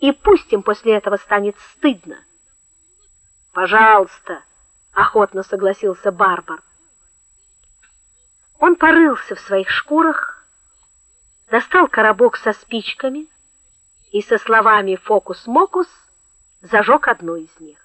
И пусть им после этого станет стыдно. Пожалуйста, охотно согласился Барбар. Он порылся в своих шкурах, достал коробок со спичками и со словами фокус-мокус зажег одну из них.